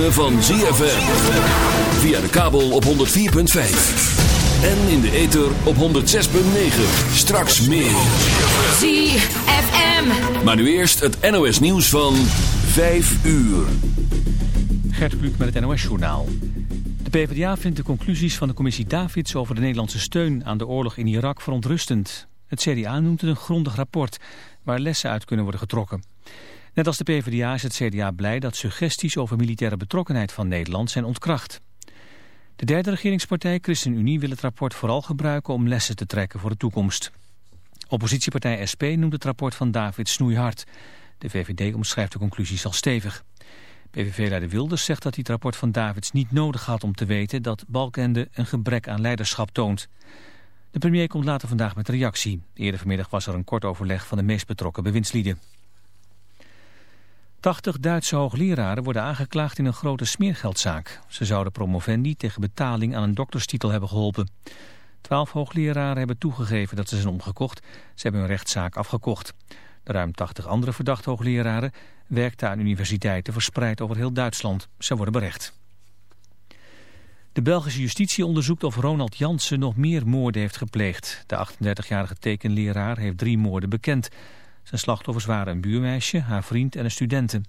ritme van ZFM. Via de kabel op 104.5. En in de ether op 106.9. Straks meer. ZFM. Maar nu eerst het NOS nieuws van 5 uur. Gert Kluk met het NOS journaal. De PvdA vindt de conclusies van de commissie Davids over de Nederlandse steun aan de oorlog in Irak verontrustend. Het CDA noemt het een grondig rapport waar lessen uit kunnen worden getrokken. Net als de PvdA is het CDA blij dat suggesties over militaire betrokkenheid van Nederland zijn ontkracht. De derde regeringspartij, ChristenUnie, wil het rapport vooral gebruiken om lessen te trekken voor de toekomst. Oppositiepartij SP noemt het rapport van David snoeihard. De VVD omschrijft de conclusies als stevig. PVV-leider Wilders zegt dat hij het rapport van Davids niet nodig had om te weten dat Balkende een gebrek aan leiderschap toont. De premier komt later vandaag met reactie. Eerder vanmiddag was er een kort overleg van de meest betrokken bewindslieden. 80 Duitse hoogleraren worden aangeklaagd in een grote smeergeldzaak. Ze zouden promovendi tegen betaling aan een dokterstitel hebben geholpen. Twaalf hoogleraren hebben toegegeven dat ze zijn omgekocht. Ze hebben hun rechtszaak afgekocht. De ruim 80 andere verdachte hoogleraren werkten aan universiteiten verspreid over heel Duitsland. Ze worden berecht. De Belgische justitie onderzoekt of Ronald Jansen nog meer moorden heeft gepleegd. De 38-jarige tekenleraar heeft drie moorden bekend. Zijn slachtoffers waren een buurmeisje, haar vriend en een studenten.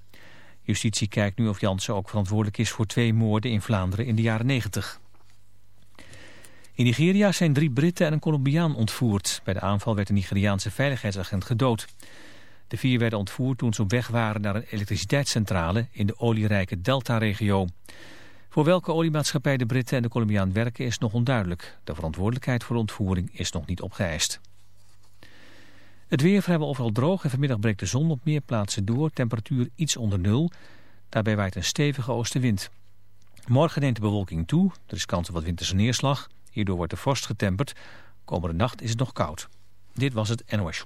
Justitie kijkt nu of Jansen ook verantwoordelijk is voor twee moorden in Vlaanderen in de jaren 90. In Nigeria zijn drie Britten en een Colombiaan ontvoerd. Bij de aanval werd een Nigeriaanse veiligheidsagent gedood. De vier werden ontvoerd toen ze op weg waren naar een elektriciteitscentrale in de olierijke Delta-regio. Voor welke oliemaatschappij de Britten en de Colombiaan werken is nog onduidelijk. De verantwoordelijkheid voor de ontvoering is nog niet opgeëist. Het weer vrijwel overal droog en vanmiddag breekt de zon op meer plaatsen door. Temperatuur iets onder nul. Daarbij waait een stevige oostenwind. Morgen neemt de bewolking toe. Er is kans op wat winterse neerslag. Hierdoor wordt de vorst getemperd. Komende nacht is het nog koud. Dit was het NOS.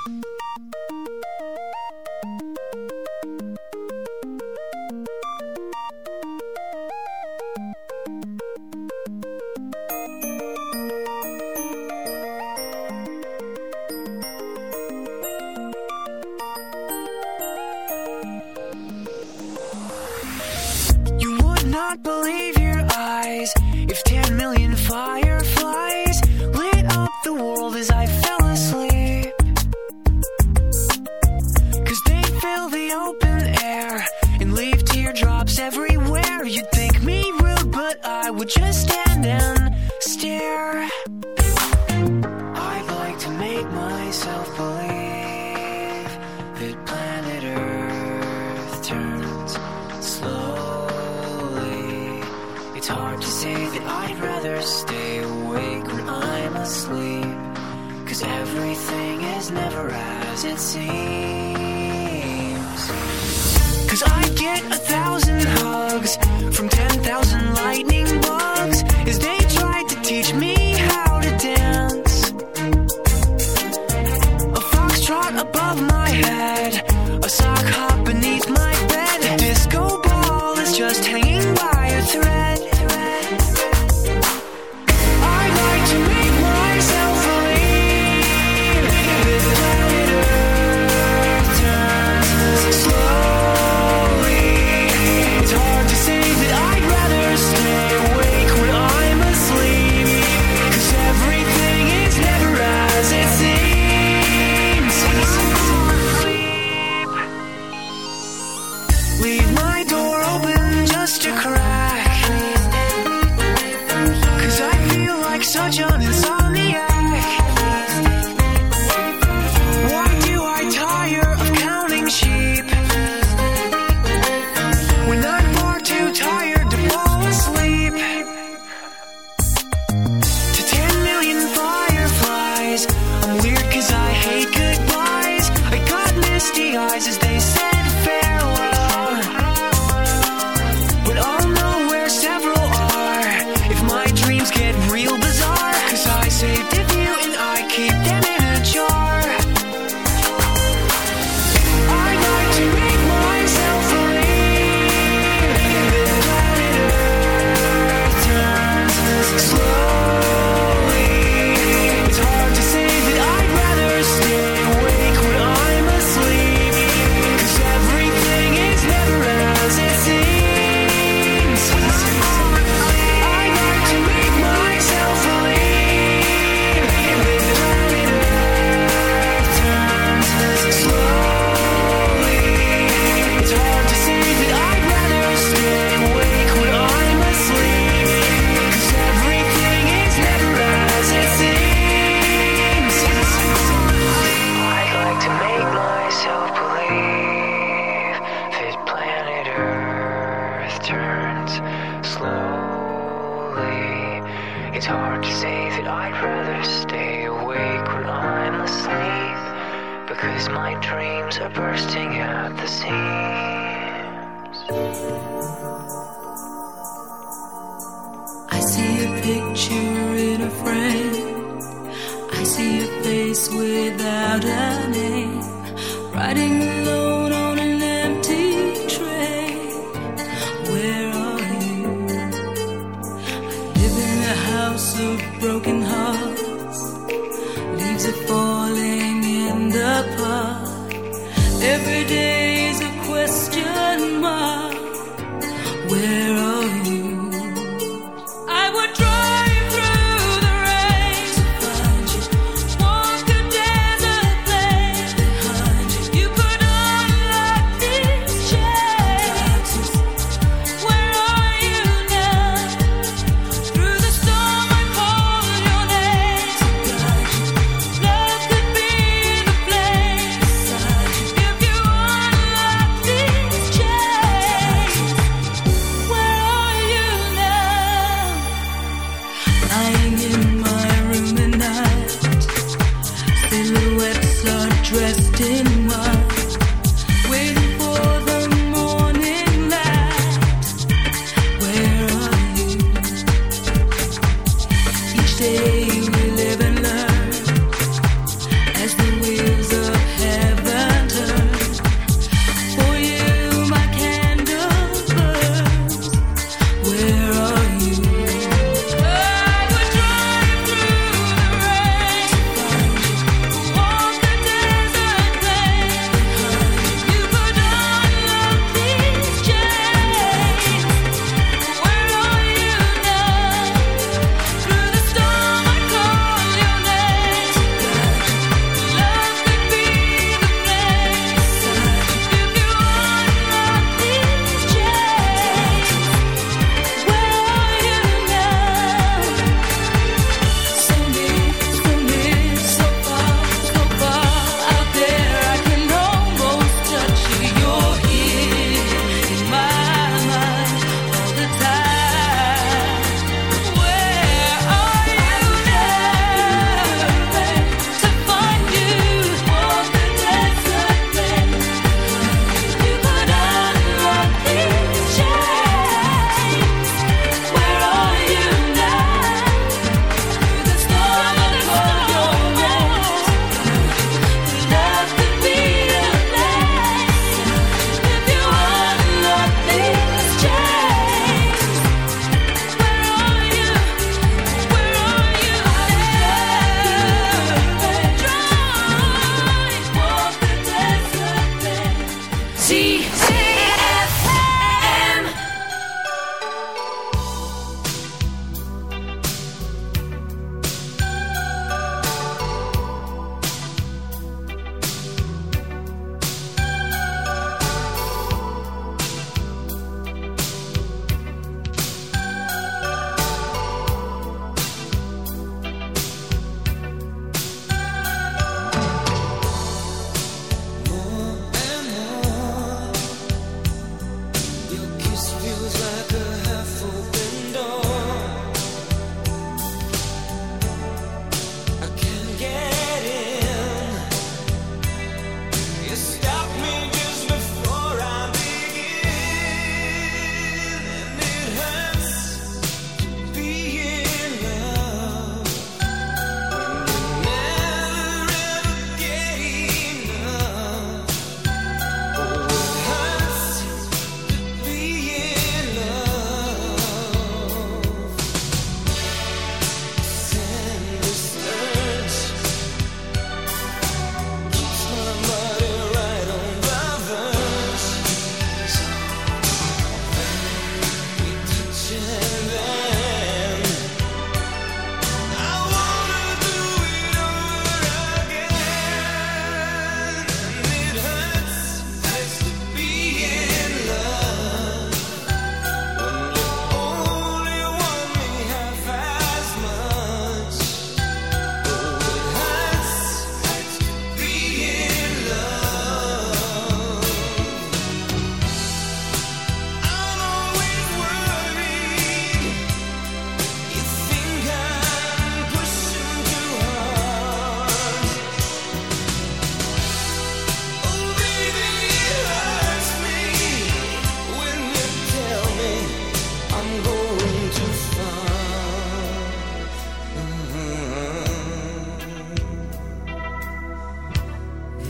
above my head, a sock high.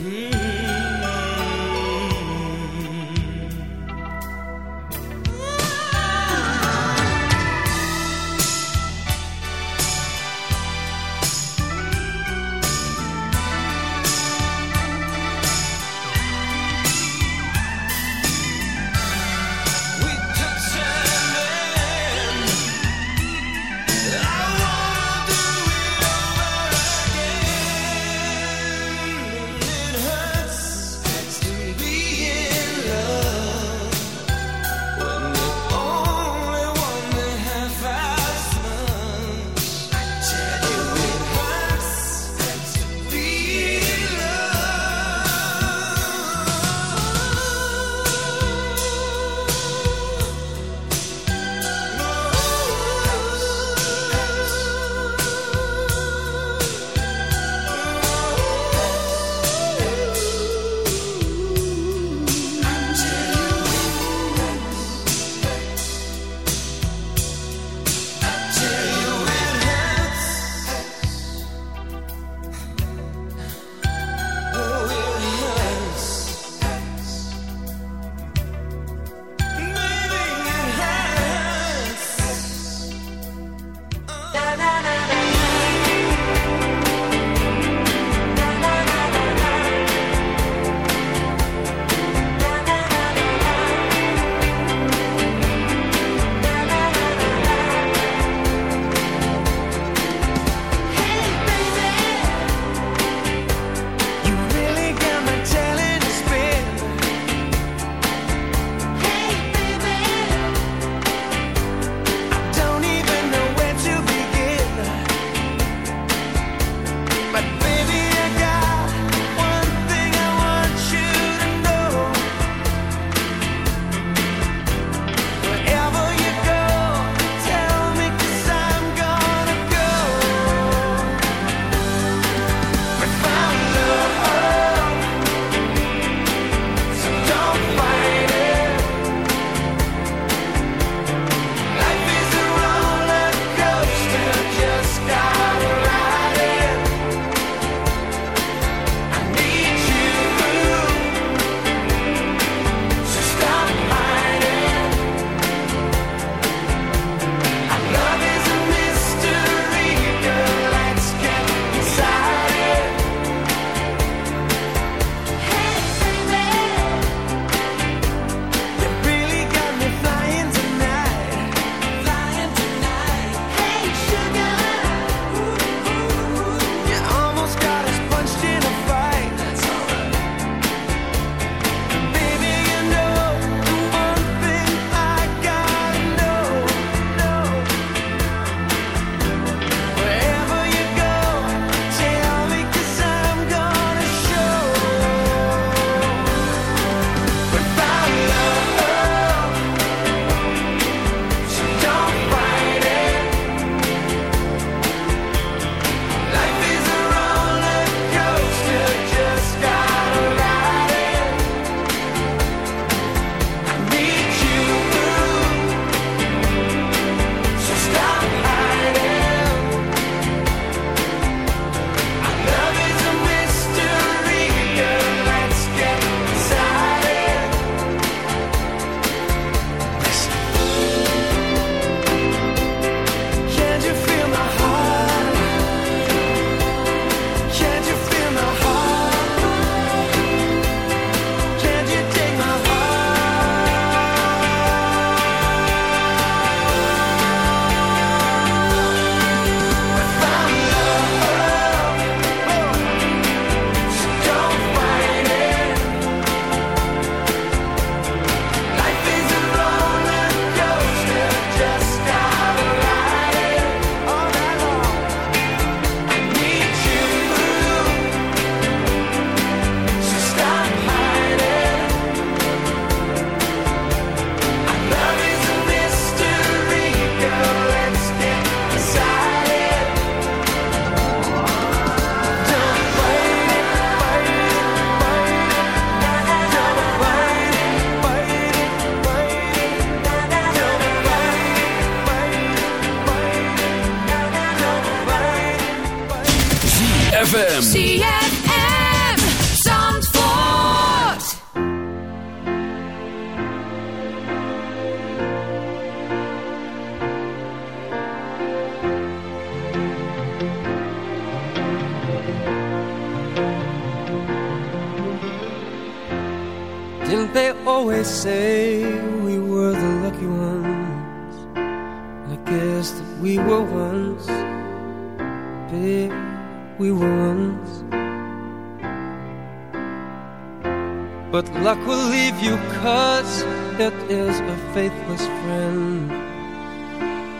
Mm-hmm.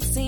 My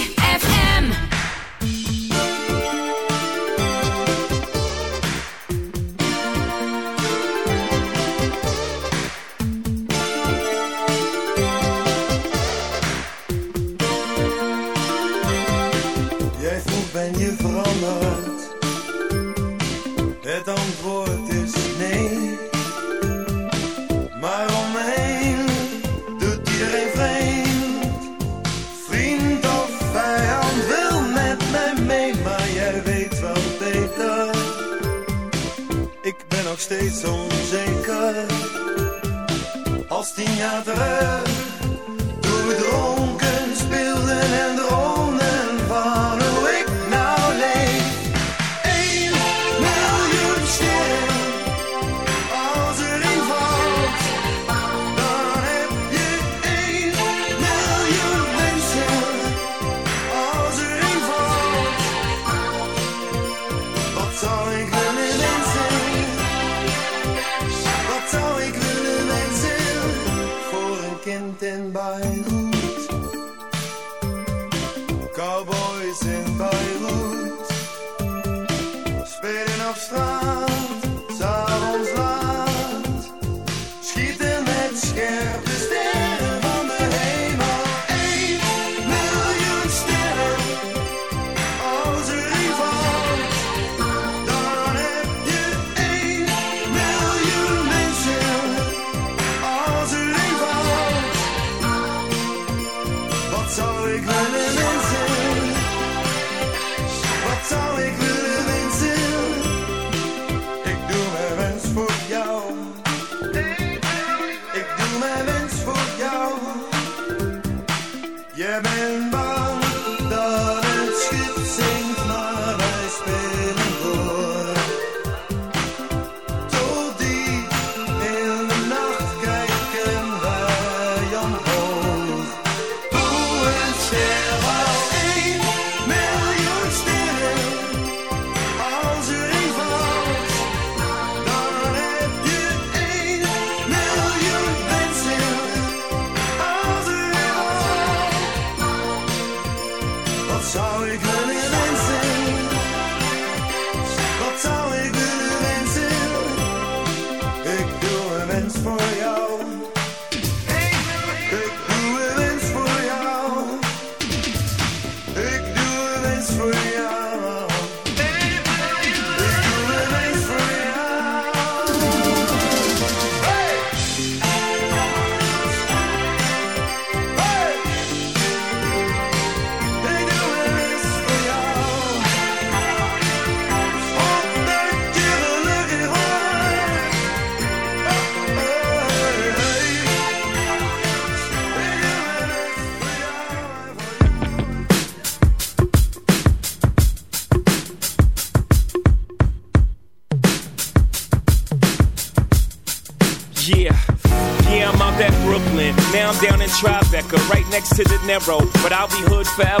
ik ben nog steeds onzeker. Als tien jaar terug, toen we dronken speelden next to De Niro. But I'll be hood forever.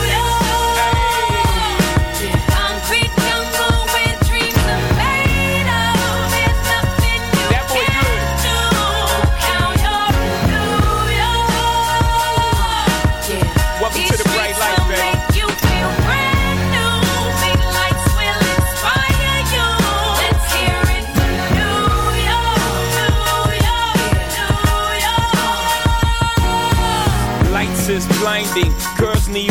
blinding. Girls need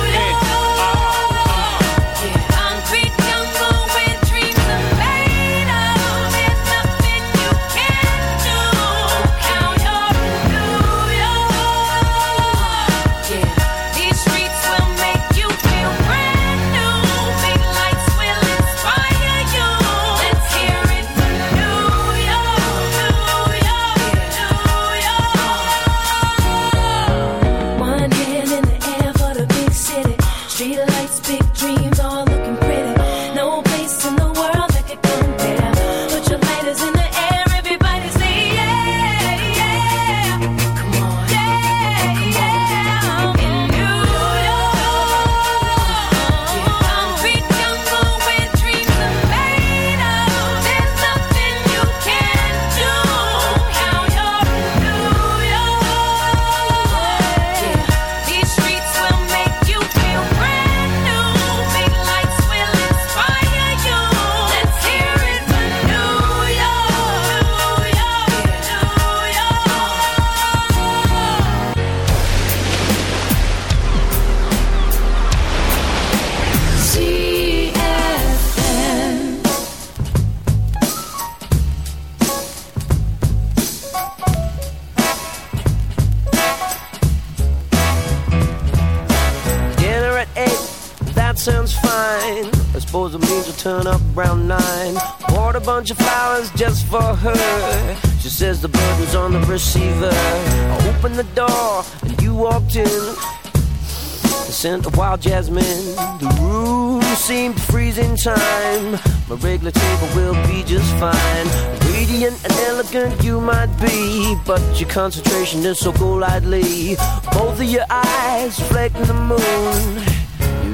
That sounds fine. I suppose it means we'll turn up around nine. Bought a bunch of flowers just for her. She says the bird was on the receiver. I opened the door and you walked in. The scent of wild jasmine. The room seemed to freeze freezing time. My regular table will be just fine. Radiant and elegant you might be, but your concentration is so golightly. Both of your eyes reflecting the moon.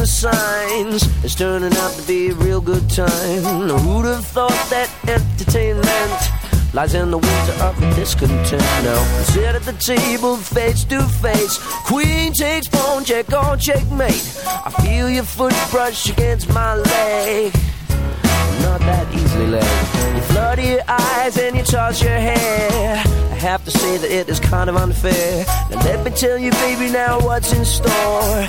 The signs. It's turning out to be a real good time. Who'd have thought that entertainment lies in the winter of discontent? Now, sit at the table face to face. Queen takes pawn, check on checkmate. I feel your foot brush against my leg. Not that easily led. You flutter your eyes and you toss your hair. I have to say that it is kind of unfair. Now let me tell you, baby, now what's in store.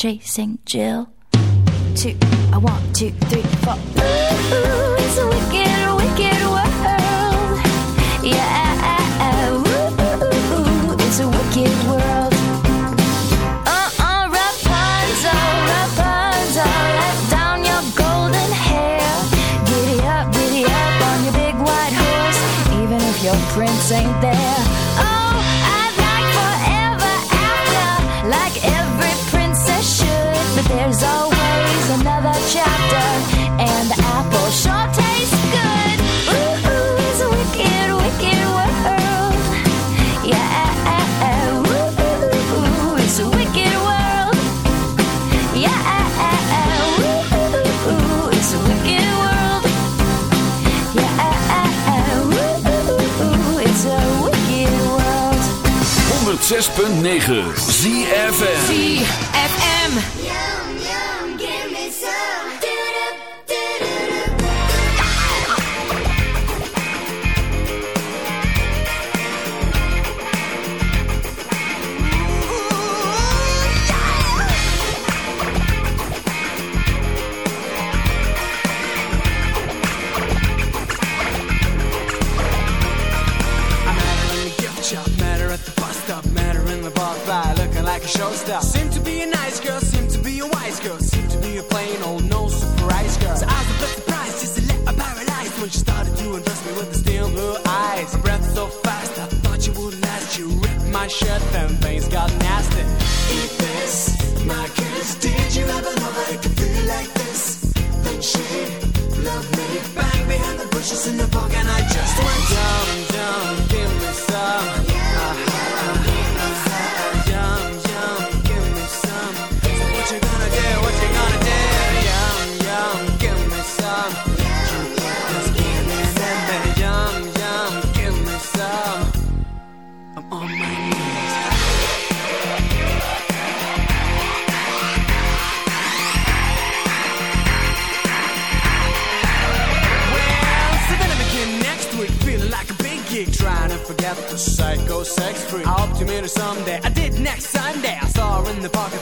chasing Jill. Two, I want two, three, four. 106.9 ZFM ZFM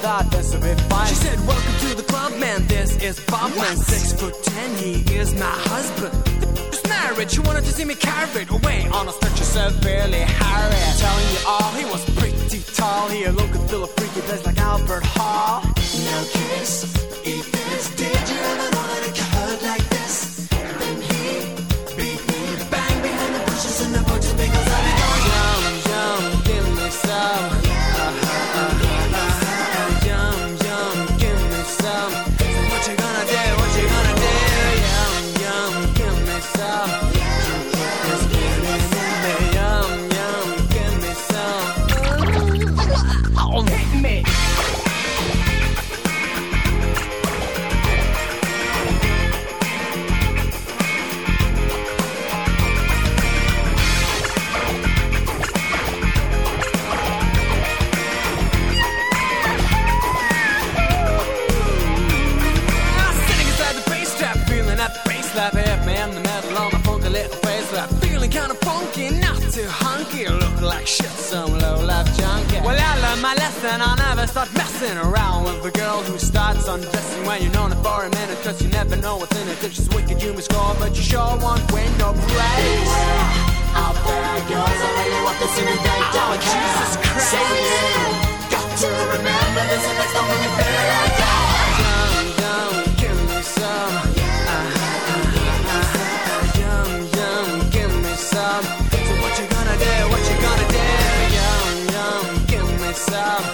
God, that's a bit fine. She said, Welcome to the club, man. This is Bob, what? man. Six foot ten, he is my husband. Just married. She wanted to see me carried away on a stretcher, severely harried. Telling you all, he was pretty tall. He looked and feel a freaky place like Albert Hall. Now kiss, eat this, did you ever know that it?" start messing around with a girl who starts undressing when you're known for a minute. Cause you never know what's in it. If she's wicked, you must go, but you sure won't win no praise. Beware, really want. Oh, Jesus. Christ. Got to remember this and. Yum, yum, give me some. Yum, yum, give me some. So what you gonna do? What you gonna do? Yum, yum, give me some.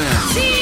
ZFM.